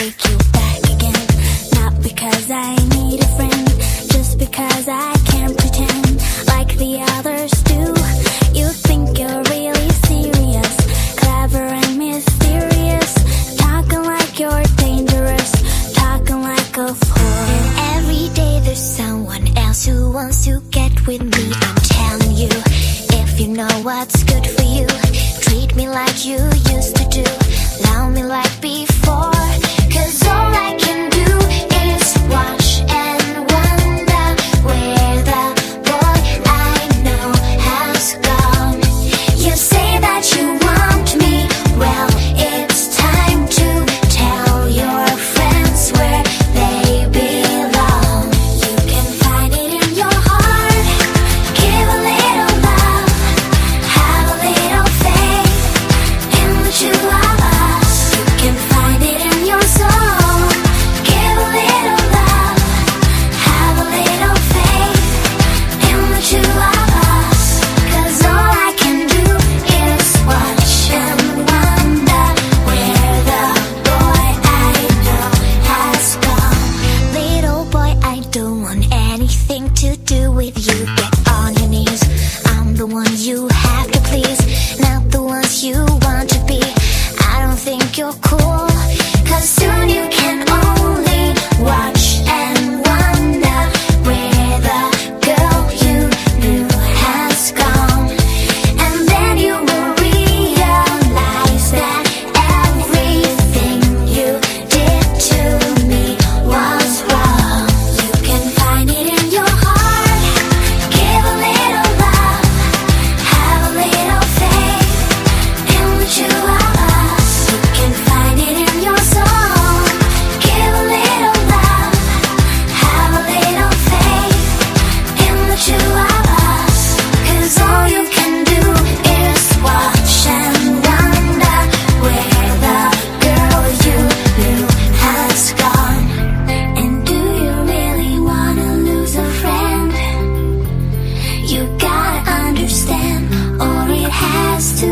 take you back again. Not because I need a friend, just because I can't pretend like the others do. You think you're really serious, clever and mysterious, talking like you're dangerous, talking like a fool. Every day there's someone else who wants to get with me. I'm telling you, if you know what's good for you, treat me like you used to do, love me like before. to